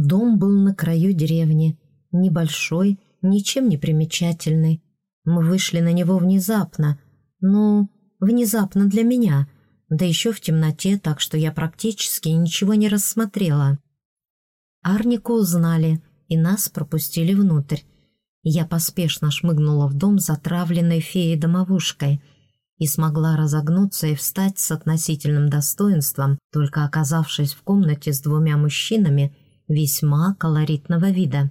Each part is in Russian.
Дом был на краю деревни, небольшой, ничем не примечательный. Мы вышли на него внезапно, ну, внезапно для меня, да еще в темноте, так что я практически ничего не рассмотрела. Арнику узнали, и нас пропустили внутрь. Я поспешно шмыгнула в дом затравленной феей-домовушкой и смогла разогнуться и встать с относительным достоинством, только оказавшись в комнате с двумя мужчинами весьма колоритного вида.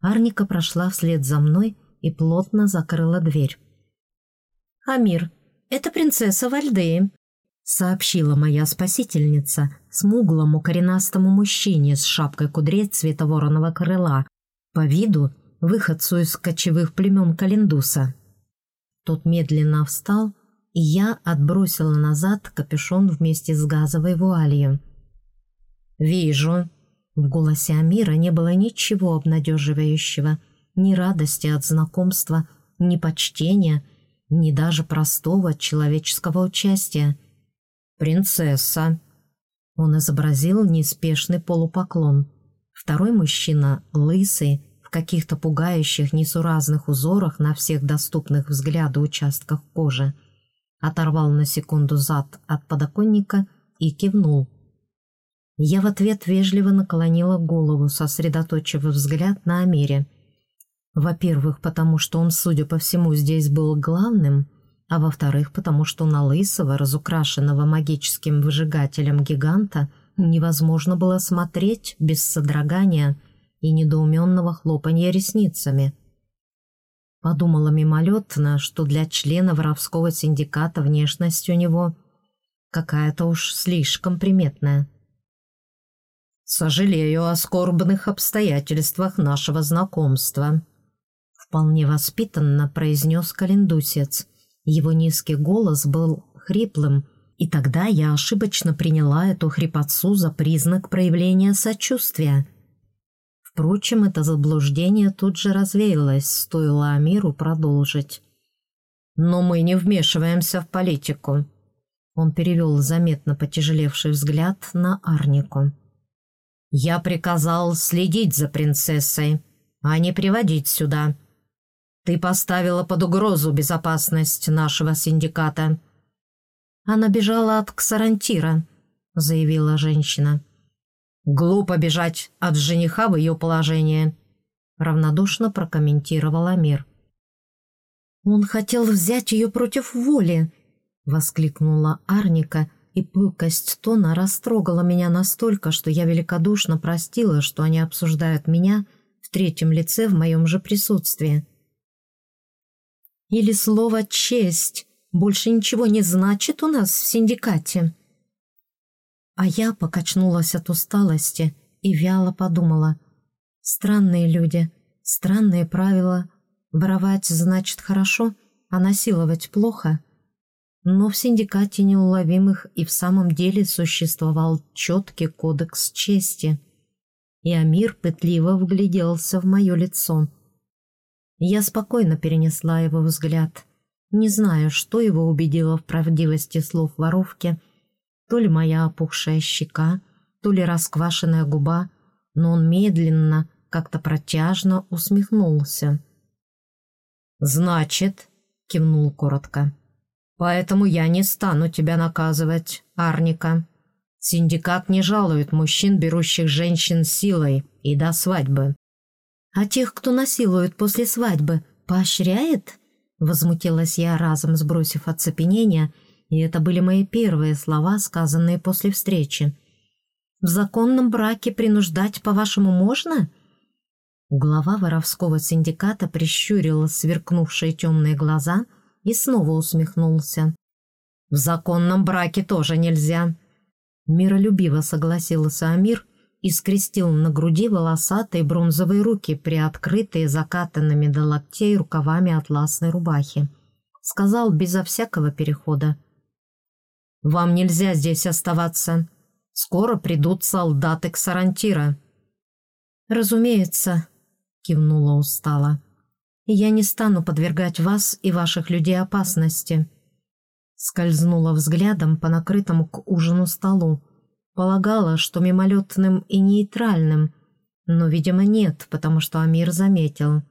Арника прошла вслед за мной и плотно закрыла дверь. «Амир, это принцесса Вальдеи», — сообщила моя спасительница смуглому коренастому мужчине с шапкой кудрей цвета вороного крыла, по виду выходцу из кочевых племен Календуса. Тот медленно встал, и я отбросила назад капюшон вместе с газовой вуалью. «Вижу». В голосе Амира не было ничего обнадеживающего, ни радости от знакомства, ни почтения — ни даже простого человеческого участия. «Принцесса!» Он изобразил неспешный полупоклон. Второй мужчина, лысый, в каких-то пугающих несуразных узорах на всех доступных взгляду участках кожи, оторвал на секунду зад от подоконника и кивнул. Я в ответ вежливо наклонила голову, сосредоточив взгляд на Амире. Во-первых, потому что он, судя по всему, здесь был главным, а во-вторых, потому что на лысого, разукрашенного магическим выжигателем гиганта, невозможно было смотреть без содрогания и недоуменного хлопанья ресницами. Подумала мимолетно, что для члена воровского синдиката внешность у него какая-то уж слишком приметная. «Сожалею о скорбных обстоятельствах нашего знакомства», вполне воспитанно произнес календусец. Его низкий голос был хриплым, и тогда я ошибочно приняла эту хрипотцу за признак проявления сочувствия. Впрочем, это заблуждение тут же развеялось, стоило Амиру продолжить. «Но мы не вмешиваемся в политику». Он перевел заметно потяжелевший взгляд на Арнику. «Я приказал следить за принцессой, а не приводить сюда. Ты поставила под угрозу безопасность нашего синдиката». «Она бежала от Ксарантира», — заявила женщина. «Глупо бежать от жениха в ее положение», — равнодушно прокомментировал Амир. «Он хотел взять ее против воли», — воскликнула Арника, и пылкость тона растрогала меня настолько, что я великодушно простила, что они обсуждают меня в третьем лице в моем же присутствии. Или слово «честь» больше ничего не значит у нас в синдикате?» А я покачнулась от усталости и вяло подумала. «Странные люди, странные правила. Воровать значит хорошо, а насиловать плохо». Но в синдикате неуловимых и в самом деле существовал четкий кодекс чести. И Амир пытливо вгляделся в мое лицо. Я спокойно перенесла его взгляд. Не знаю, что его убедило в правдивости слов воровки. То ли моя опухшая щека, то ли расквашенная губа, но он медленно, как-то протяжно усмехнулся. «Значит», — кивнул коротко, — «поэтому я не стану тебя наказывать, Арника. Синдикат не жалует мужчин, берущих женщин силой, и до свадьбы. «А тех, кто насилует после свадьбы, поощряет?» Возмутилась я, разом сбросив оцепенение, и это были мои первые слова, сказанные после встречи. «В законном браке принуждать, по-вашему, можно?» Глава воровского синдиката прищурила сверкнувшие темные глаза и снова усмехнулся. «В законном браке тоже нельзя», — миролюбиво согласился Амир и скрестил на груди волосатые бронзовые руки, приоткрытые закатанными до локтей рукавами атласной рубахи. Сказал безо всякого перехода. «Вам нельзя здесь оставаться. Скоро придут солдаты Ксарантира». «Разумеется», — кивнула устало. «Я не стану подвергать вас и ваших людей опасности». Скользнула взглядом по накрытому к ужину столу, Полагала, что мимолетным и нейтральным, но, видимо, нет, потому что Амир заметил.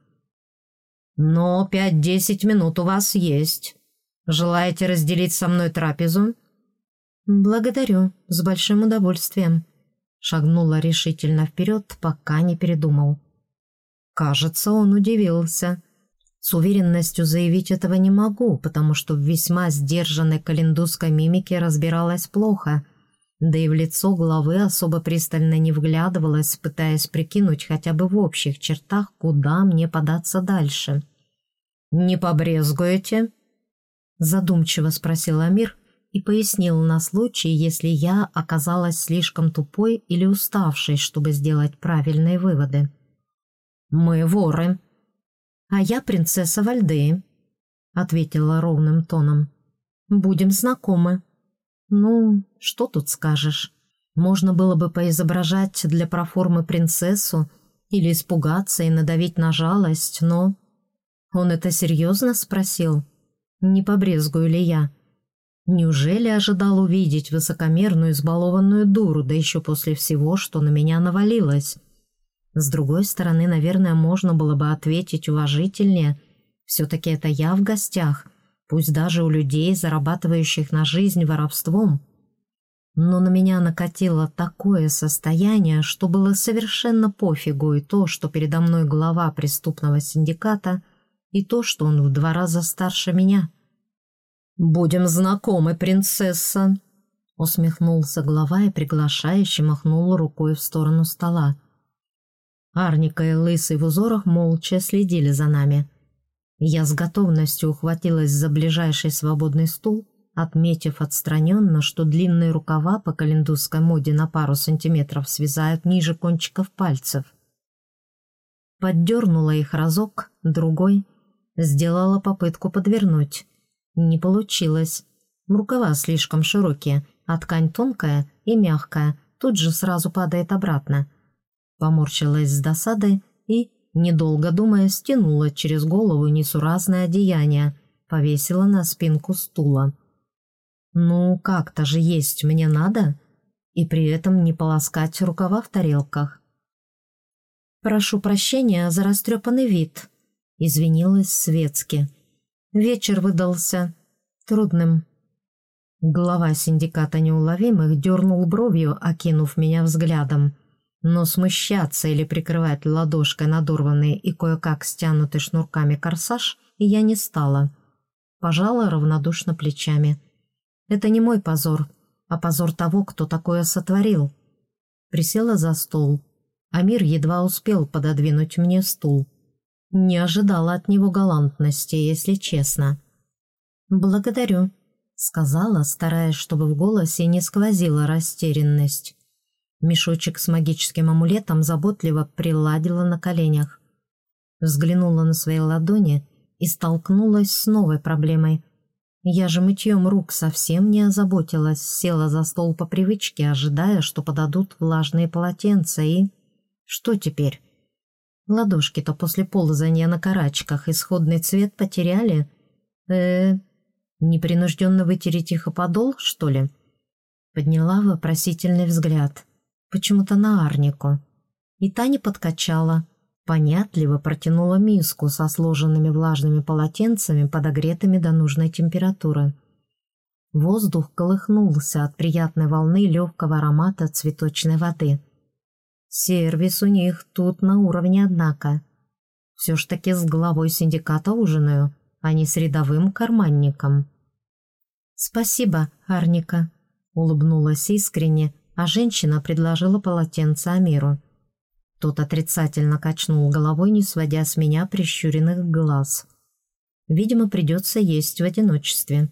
«Но пять-десять минут у вас есть. Желаете разделить со мной трапезу?» «Благодарю, с большим удовольствием», — шагнула решительно вперед, пока не передумал. Кажется, он удивился. С уверенностью заявить этого не могу, потому что в весьма сдержанной календузской мимике разбиралась плохо, да и в лицо главы особо пристально не вглядывалась, пытаясь прикинуть хотя бы в общих чертах, куда мне податься дальше. «Не побрезгуете?» Задумчиво спросил Амир и пояснил на случай, если я оказалась слишком тупой или уставшей, чтобы сделать правильные выводы. «Мы воры», «А я принцесса Вальдеи», — ответила ровным тоном. «Будем знакомы». «Ну, что тут скажешь? Можно было бы поизображать для проформы принцессу или испугаться и надавить на жалость, но...» Он это серьезно спросил? Не побрезгую ли я? Неужели ожидал увидеть высокомерную избалованную дуру, да еще после всего, что на меня навалилось? С другой стороны, наверное, можно было бы ответить уважительнее. Все-таки это я в гостях, пусть даже у людей, зарабатывающих на жизнь воровством. Но на меня накатило такое состояние, что было совершенно пофигу и то, что передо мной глава преступного синдиката, и то, что он в два раза старше меня. «Будем знакомы, принцесса!» Усмехнулся глава и приглашающе махнул рукой в сторону стола. Арника и Лысый в узорах молча следили за нами. Я с готовностью ухватилась за ближайший свободный стул, отметив отстраненно, что длинные рукава по календузской моде на пару сантиметров связают ниже кончиков пальцев. Поддернула их разок, другой, сделала попытку подвернуть. Не получилось. Рукава слишком широкие, а ткань тонкая и мягкая, тут же сразу падает обратно — Поморщилась с досады и, недолго думая, стянула через голову несуразное одеяние, повесила на спинку стула. «Ну, как-то же есть мне надо, и при этом не полоскать рукава в тарелках». «Прошу прощения за растрепанный вид», — извинилась светски. «Вечер выдался трудным». Глава синдиката неуловимых дернул бровью, окинув меня взглядом но смущаться или прикрывать ладошкой надорванный и кое-как стянутый шнурками корсаж я не стала. Пожала равнодушно плечами. Это не мой позор, а позор того, кто такое сотворил. Присела за стол. Амир едва успел пододвинуть мне стул. Не ожидала от него галантности, если честно. «Благодарю», — сказала, стараясь, чтобы в голосе не сквозила растерянность. Мешочек с магическим амулетом заботливо приладила на коленях. Взглянула на свои ладони и столкнулась с новой проблемой. Я же мытьем рук совсем не озаботилась, села за стол по привычке, ожидая, что подадут влажные полотенца и... Что теперь? Ладошки-то после ползания на карачках исходный цвет потеряли. э, -э непринужденно вытереть их о подол, что ли? Подняла вопросительный взгляд почему-то на Арнику. И та не подкачала, понятливо протянула миску со сложенными влажными полотенцами, подогретыми до нужной температуры. Воздух колыхнулся от приятной волны легкого аромата цветочной воды. Сервис у них тут на уровне, однако. Все ж таки с главой синдиката ужинаю, а не с рядовым карманником. «Спасибо, Арника», — улыбнулась искренне, а женщина предложила полотенце Амиру. Тот отрицательно качнул головой, не сводя с меня прищуренных глаз. Видимо, придется есть в одиночестве.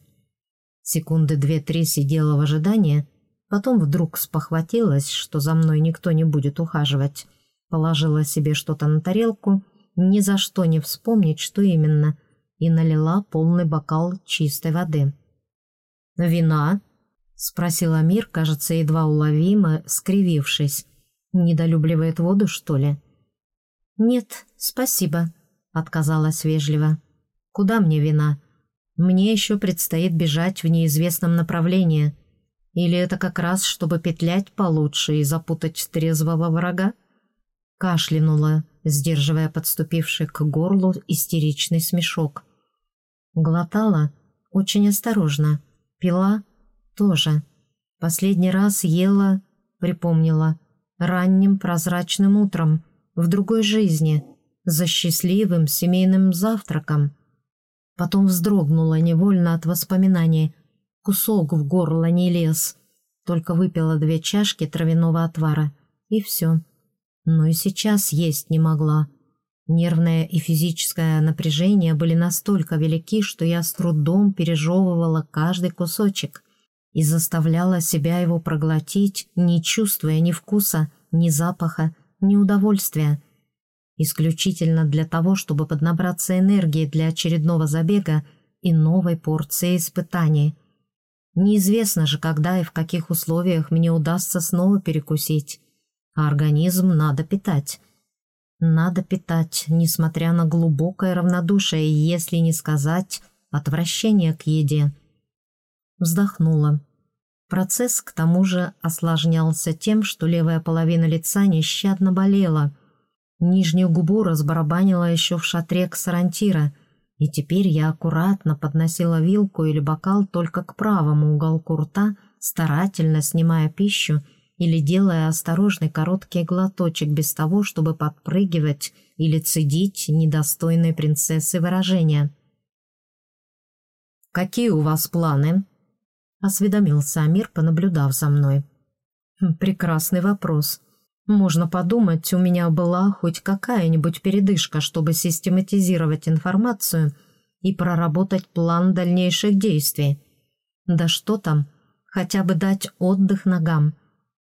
Секунды две-три сидела в ожидании, потом вдруг спохватилась, что за мной никто не будет ухаживать. Положила себе что-то на тарелку, ни за что не вспомнить, что именно, и налила полный бокал чистой воды. «Вина?» — спросил Амир, кажется, едва уловимо, скривившись. «Недолюбливает воду, что ли?» «Нет, спасибо», — отказалась вежливо. «Куда мне вина? Мне еще предстоит бежать в неизвестном направлении. Или это как раз, чтобы петлять получше и запутать трезвого врага? Кашлянула, сдерживая подступивший к горлу истеричный смешок. Глотала очень осторожно, пила тоже. Последний раз ела, припомнила, ранним прозрачным утром, в другой жизни, за счастливым семейным завтраком. Потом вздрогнула невольно от воспоминаний. Кусок в горло не лез. Только выпила две чашки травяного отвара. И все. Но и сейчас есть не могла. Нервное и физическое напряжение были настолько велики, что я с трудом пережевывала каждый кусочек и заставляла себя его проглотить, не чувствуя ни вкуса, ни запаха, ни удовольствия. Исключительно для того, чтобы поднабраться энергии для очередного забега и новой порции испытаний. Неизвестно же, когда и в каких условиях мне удастся снова перекусить. А организм надо питать. Надо питать, несмотря на глубокое равнодушие, если не сказать отвращение к еде. Вздохнула. Процесс, к тому же, осложнялся тем, что левая половина лица нещадно болела. Нижнюю губу разбарабанила еще в шатре ксарантира, и теперь я аккуратно подносила вилку или бокал только к правому уголку рта, старательно снимая пищу или делая осторожный короткий глоточек без того, чтобы подпрыгивать или цедить недостойные принцессы выражения. «Какие у вас планы?» Осведомился Амир, понаблюдав за мной. Хм, «Прекрасный вопрос. Можно подумать, у меня была хоть какая-нибудь передышка, чтобы систематизировать информацию и проработать план дальнейших действий. Да что там, хотя бы дать отдых ногам.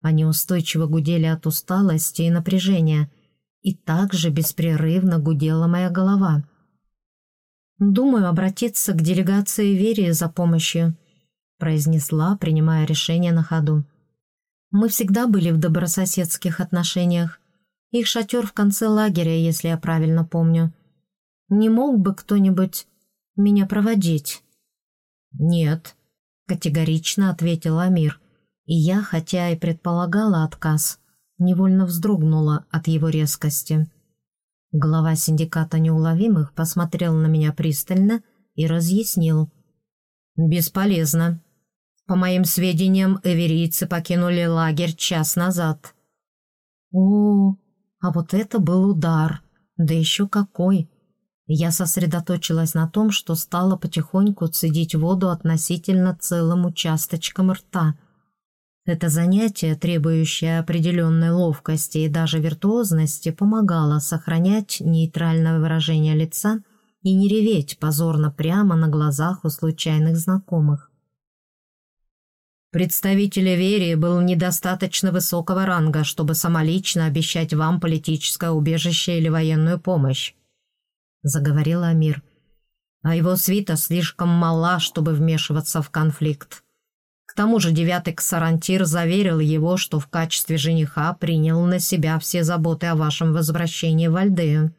Они устойчиво гудели от усталости и напряжения, и также беспрерывно гудела моя голова. Думаю обратиться к делегации Верии за помощью» произнесла, принимая решение на ходу. «Мы всегда были в добрососедских отношениях. Их шатер в конце лагеря, если я правильно помню. Не мог бы кто-нибудь меня проводить?» «Нет», — категорично ответил Амир. И я, хотя и предполагала отказ, невольно вздрогнула от его резкости. Глава синдиката неуловимых посмотрел на меня пристально и разъяснил. «Бесполезно. По моим сведениям, эверийцы покинули лагерь час назад. О, а вот это был удар. Да еще какой! Я сосредоточилась на том, что стала потихоньку цедить воду относительно целым участочком рта. Это занятие, требующее определенной ловкости и даже виртуозности, помогало сохранять нейтральное выражение лица и не реветь позорно прямо на глазах у случайных знакомых. Представитель Верии был недостаточно высокого ранга, чтобы самолично обещать вам политическое убежище или военную помощь», — заговорил Амир. «А его свита слишком мала, чтобы вмешиваться в конфликт. К тому же девятый Ксарантир заверил его, что в качестве жениха принял на себя все заботы о вашем возвращении в Альдею.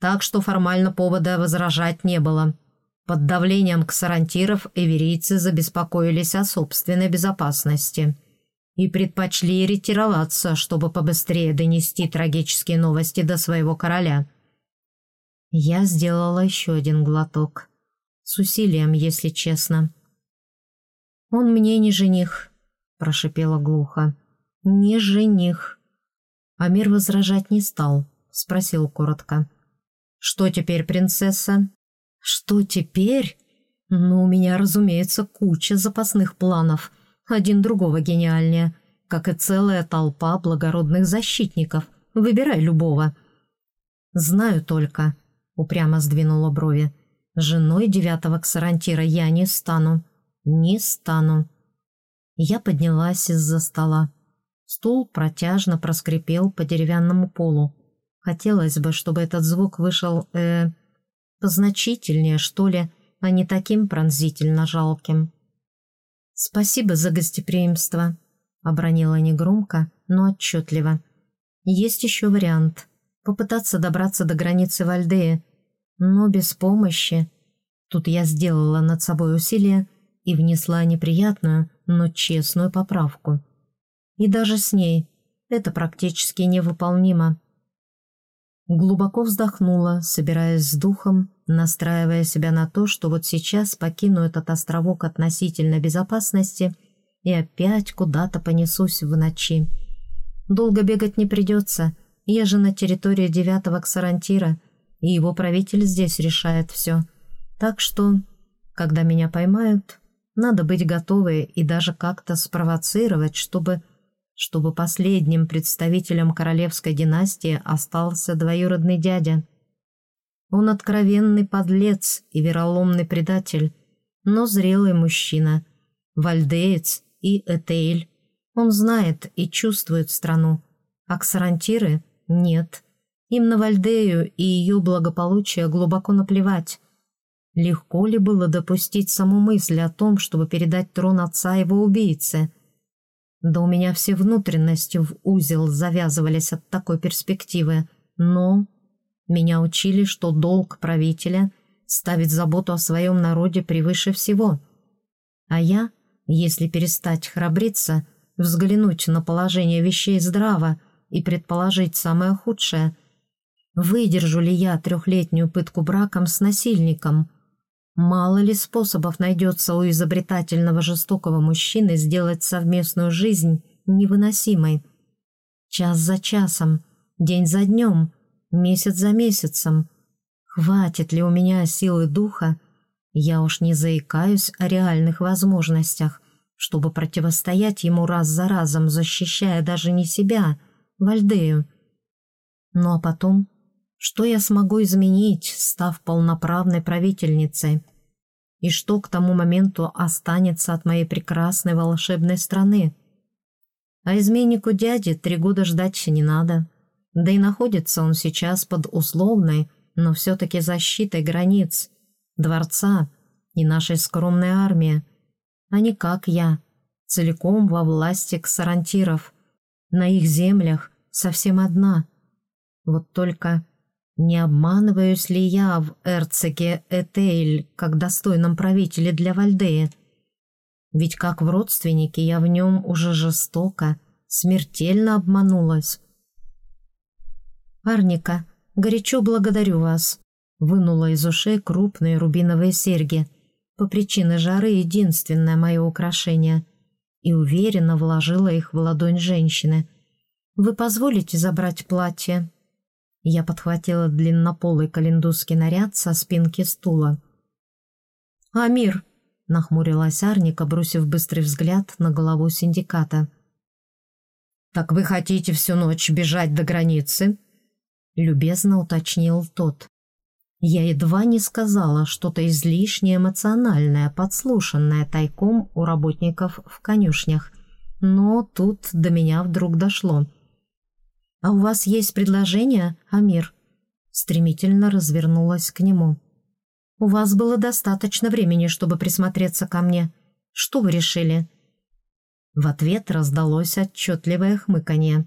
Так что формально повода возражать не было». Под давлением ксарантиров эверийцы забеспокоились о собственной безопасности и предпочли ретироваться, чтобы побыстрее донести трагические новости до своего короля. Я сделала еще один глоток. С усилием, если честно. «Он мне не жених», — прошипела глухо. «Не жених». Амир возражать не стал, спросил коротко. «Что теперь, принцесса?» Что теперь? Ну, у меня, разумеется, куча запасных планов, один другого гениальнее, как и целая толпа благородных защитников. Выбирай любого. Знаю только, упрямо сдвинула брови, женой девятого ксарантира я не стану. Не стану. Я поднялась из-за стола. Стул протяжно проскрипел по деревянному полу. Хотелось бы, чтобы этот звук вышел, э, Позначительнее, что ли, а не таким пронзительно жалким. «Спасибо за гостеприимство», — обронила негромко, но отчетливо. «Есть еще вариант. Попытаться добраться до границы Вальдеи, но без помощи». Тут я сделала над собой усилие и внесла неприятную, но честную поправку. И даже с ней это практически невыполнимо. Глубоко вздохнула, собираясь с духом, настраивая себя на то, что вот сейчас покину этот островок относительной безопасности и опять куда-то понесусь в ночи. Долго бегать не придется, я же на территории девятого Ксарантира, и его правитель здесь решает все. Так что, когда меня поймают, надо быть готовой и даже как-то спровоцировать, чтобы чтобы последним представителем королевской династии остался двоюродный дядя. Он откровенный подлец и вероломный предатель, но зрелый мужчина, вальдеец и этейль. Он знает и чувствует страну, а ксарантиры — нет. Им на Вальдею и ее благополучие глубоко наплевать. Легко ли было допустить саму мысль о том, чтобы передать трон отца его убийце — да у меня все внутренности в узел завязывались от такой перспективы. Но меня учили, что долг правителя — ставить заботу о своем народе превыше всего. А я, если перестать храбриться, взглянуть на положение вещей здраво и предположить самое худшее, выдержу ли я трехлетнюю пытку браком с насильником — Мало ли способов найдется у изобретательного жестокого мужчины сделать совместную жизнь невыносимой. Час за часом, день за днем, месяц за месяцем. Хватит ли у меня силы духа? Я уж не заикаюсь о реальных возможностях, чтобы противостоять ему раз за разом, защищая даже не себя, Вальдею. Ну а потом, что я смогу изменить, став полноправной правительницей? И что к тому моменту останется от моей прекрасной волшебной страны. А изменнику дяди три года ждать не надо. Да и находится он сейчас под условной, но все-таки защитой границ, дворца и нашей скромной армии, а не как я, целиком во власти ксарантиров. На их землях совсем одна. Вот только не обманываюсь ли я в эрцеге Этейль, как достойном правителе для Вальдеи? Ведь как в родственнике я в нем уже жестоко, смертельно обманулась. «Арника, горячо благодарю вас», — вынула из ушей крупные рубиновые серьги, по причине жары единственное мое украшение, и уверенно вложила их в ладонь женщины. «Вы позволите забрать платье?» Я подхватила длиннополый календузский наряд со спинки стула. «Амир!» — нахмурилась Арника, бросив быстрый взгляд на голову синдиката. «Так вы хотите всю ночь бежать до границы?» — любезно уточнил тот. Я едва не сказала что-то излишне эмоциональное, подслушанное тайком у работников в конюшнях. Но тут до меня вдруг дошло — «А у вас есть предложение, Амир?» Стремительно развернулась к нему. «У вас было достаточно времени, чтобы присмотреться ко мне. Что вы решили?» В ответ раздалось отчетливое хмыканье.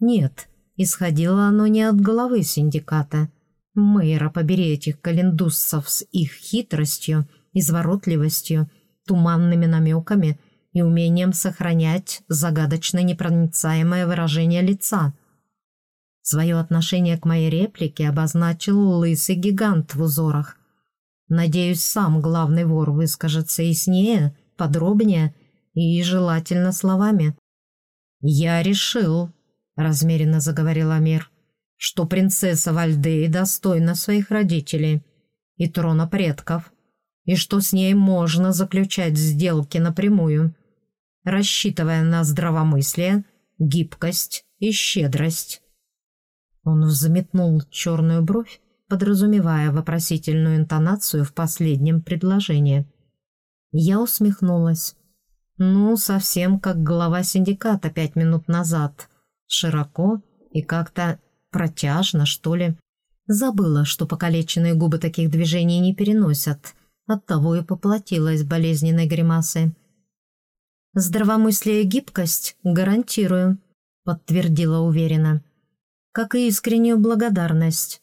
«Нет, исходило оно не от головы синдиката. Мэйра, побери этих календуссов с их хитростью, изворотливостью, туманными намеками и умением сохранять загадочно непроницаемое выражение лица». Свое отношение к моей реплике обозначил лысый гигант в узорах. Надеюсь, сам главный вор выскажется яснее, подробнее и желательно словами. «Я решил», — размеренно заговорил Амир, «что принцесса Вальдеи достойна своих родителей и трона предков, и что с ней можно заключать сделки напрямую, рассчитывая на здравомыслие, гибкость и щедрость». Он взметнул черную бровь, подразумевая вопросительную интонацию в последнем предложении. Я усмехнулась. Ну, совсем как глава синдиката пять минут назад. Широко и как-то протяжно, что ли. Забыла, что покалеченные губы таких движений не переносят. Оттого и поплатилась болезненной гримасой. «Здравомыслие и гибкость гарантирую», — подтвердила уверенно как и искреннюю благодарность.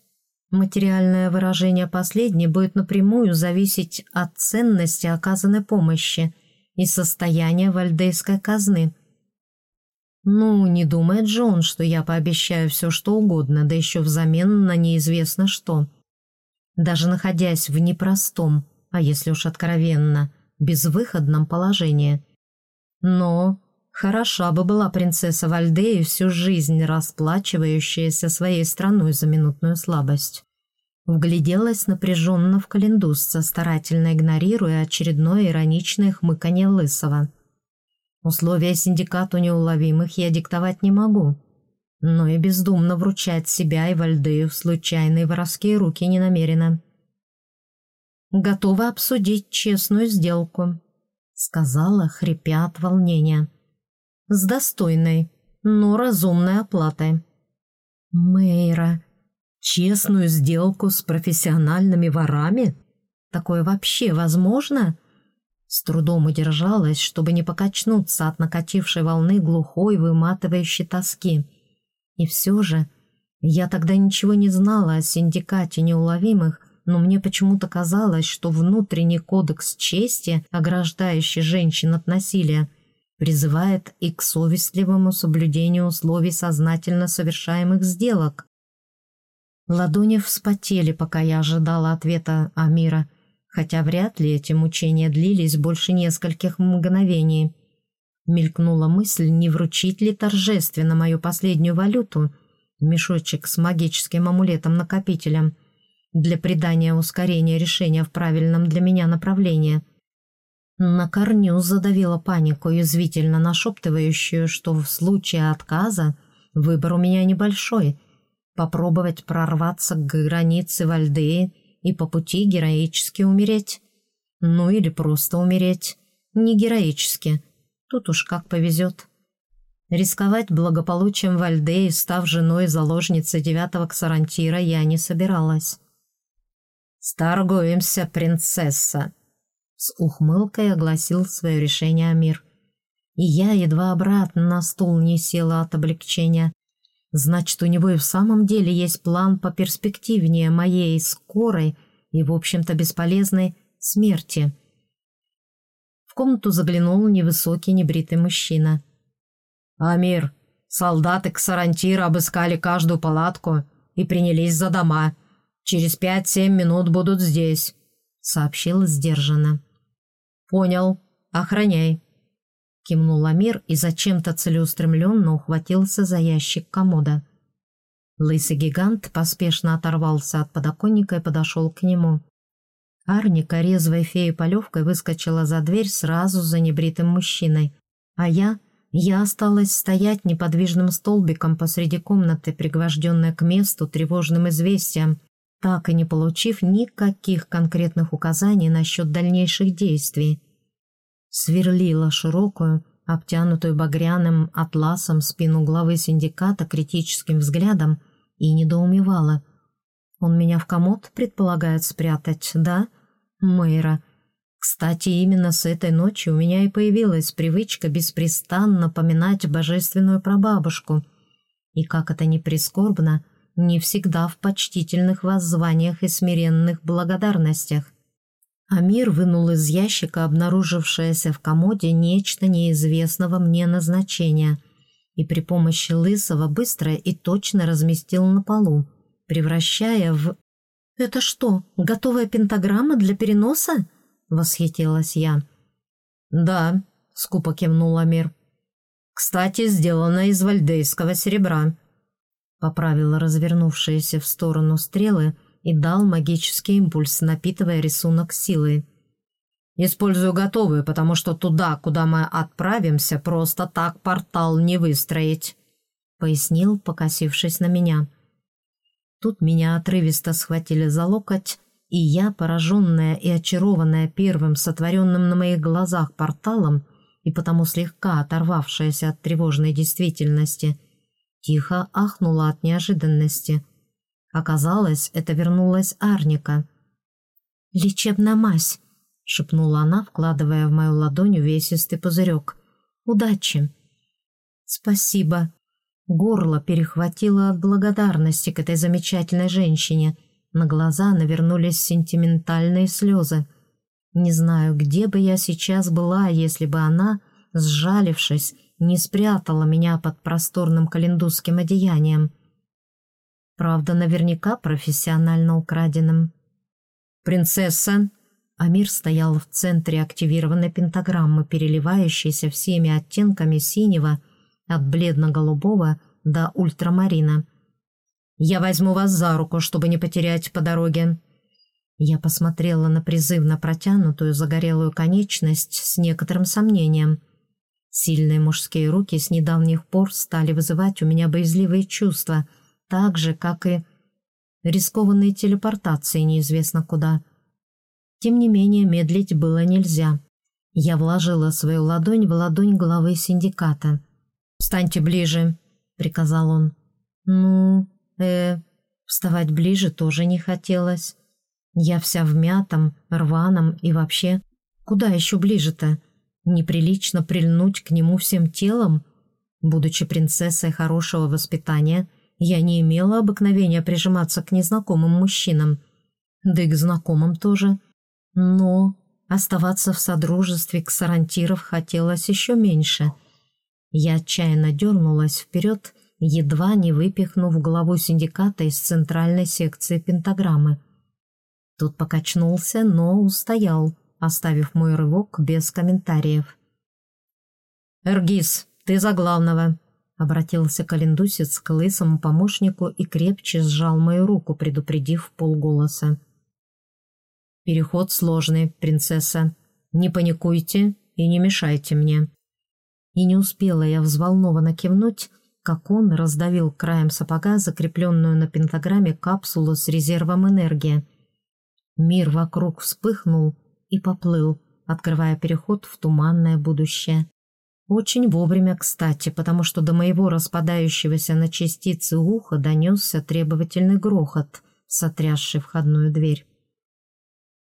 Материальное выражение последней будет напрямую зависеть от ценности оказанной помощи и состояния вальдейской казны. Ну, не думает же он, что я пообещаю все, что угодно, да еще взамен на неизвестно что. Даже находясь в непростом, а если уж откровенно, безвыходном положении. Но хороша бы была принцесса Вальдеи всю жизнь расплачивающаяся своей страной за минутную слабость. Вгляделась напряженно в календусца, старательно игнорируя очередное ироничное хмыканье Лысого. Условия синдикату неуловимых я диктовать не могу, но и бездумно вручать себя и Вальдею в случайные воровские руки не намерена. «Готова обсудить честную сделку», — сказала, хрипя от волнения. «С достойной, но разумной оплатой». «Мэйра, честную сделку с профессиональными ворами? Такое вообще возможно?» С трудом удержалась, чтобы не покачнуться от накатившей волны глухой, выматывающей тоски. И все же, я тогда ничего не знала о синдикате неуловимых, но мне почему-то казалось, что внутренний кодекс чести, ограждающий женщин от насилия, призывает и к совестливому соблюдению условий сознательно совершаемых сделок. Ладони вспотели, пока я ожидала ответа Амира – хотя вряд ли эти мучения длились больше нескольких мгновений. Мелькнула мысль, не вручить ли торжественно мою последнюю валюту, мешочек с магическим амулетом-накопителем, для придания ускорения решения в правильном для меня направлении. На корню задавила панику, язвительно нашептывающую, что в случае отказа выбор у меня небольшой — попробовать прорваться к границе Вальдеи и по пути героически умереть. Ну или просто умереть. Не героически. Тут уж как повезет. Рисковать благополучием Вальдеи, став женой заложницы девятого ксарантира, я не собиралась. «Сторгуемся, принцесса!» С ухмылкой огласил свое решение Амир. И я едва обратно на стул не села от облегчения. Значит, у него и в самом деле есть план по перспективнее моей скорой и, в общем-то, бесполезной смерти. В комнату заглянул невысокий небритый мужчина. «Амир, солдаты Ксарантира обыскали каждую палатку и принялись за дома. Через пять-семь минут будут здесь», — сообщил сдержанно. «Понял. Охраняй» кивнул Амир и зачем-то целеустремленно ухватился за ящик комода. Лысый гигант поспешно оторвался от подоконника и подошел к нему. Арника резвой феей полевкой выскочила за дверь сразу за небритым мужчиной, а я... Я осталась стоять неподвижным столбиком посреди комнаты, пригвожденная к месту тревожным известием, так и не получив никаких конкретных указаний насчет дальнейших действий сверлила широкую, обтянутую багряным атласом спину главы синдиката критическим взглядом и недоумевала. «Он меня в комод предполагает спрятать, да, Мэйра?» Кстати, именно с этой ночи у меня и появилась привычка беспрестанно поминать божественную прабабушку. И как это ни прискорбно, не всегда в почтительных воззваниях и смиренных благодарностях. Амир вынул из ящика обнаружившееся в комоде нечто неизвестного мне назначения и при помощи лысого быстро и точно разместил на полу, превращая в... «Это что, готовая пентаграмма для переноса?» — восхитилась я. «Да», — скупо кивнул Амир. «Кстати, сделана из вальдейского серебра», — поправила развернувшиеся в сторону стрелы — и дал магический импульс, напитывая рисунок силой. «Использую готовые, потому что туда, куда мы отправимся, просто так портал не выстроить», — пояснил, покосившись на меня. Тут меня отрывисто схватили за локоть, и я, пораженная и очарованная первым сотворенным на моих глазах порталом и потому слегка оторвавшаяся от тревожной действительности, тихо ахнула от неожиданности — Оказалось, это вернулась Арника. «Лечебная мазь», — шепнула она, вкладывая в мою ладонь увесистый пузырек. «Удачи!» «Спасибо!» Горло перехватило от благодарности к этой замечательной женщине, на глаза навернулись сентиментальные слезы. Не знаю, где бы я сейчас была, если бы она, сжалившись, не спрятала меня под просторным календузским одеянием. Правда, наверняка профессионально украденным. «Принцесса!» Амир стоял в центре активированной пентаграммы, переливающейся всеми оттенками синего, от бледно-голубого до ультрамарина. «Я возьму вас за руку, чтобы не потерять по дороге». Я посмотрела на призывно протянутую загорелую конечность с некоторым сомнением. Сильные мужские руки с недавних пор стали вызывать у меня боязливые чувства, так же, как и рискованные телепортации неизвестно куда. Тем не менее, медлить было нельзя. Я вложила свою ладонь в ладонь главы синдиката. «Встаньте ближе», — приказал он. «Ну, э, вставать ближе тоже не хотелось. Я вся в мятом, рваном и вообще. Куда еще ближе-то? Неприлично прильнуть к нему всем телом? Будучи принцессой хорошего воспитания, я не имела обыкновения прижиматься к незнакомым мужчинам. Да и к знакомым тоже. Но оставаться в содружестве ксарантиров хотелось еще меньше. Я отчаянно дернулась вперед, едва не выпихнув главу синдиката из центральной секции пентаграммы. Тот покачнулся, но устоял, оставив мой рывок без комментариев. «Эргиз, ты за главного!» — обратился календусец к лысому помощнику и крепче сжал мою руку, предупредив полголоса. «Переход сложный, принцесса. Не паникуйте и не мешайте мне». И не успела я взволнованно кивнуть, как он раздавил краем сапога закрепленную на пентаграмме капсулу с резервом энергии. Мир вокруг вспыхнул и поплыл, открывая переход в туманное будущее. Очень вовремя, кстати, потому что до моего распадающегося на частицы уха донесся требовательный грохот, сотрясший входную дверь.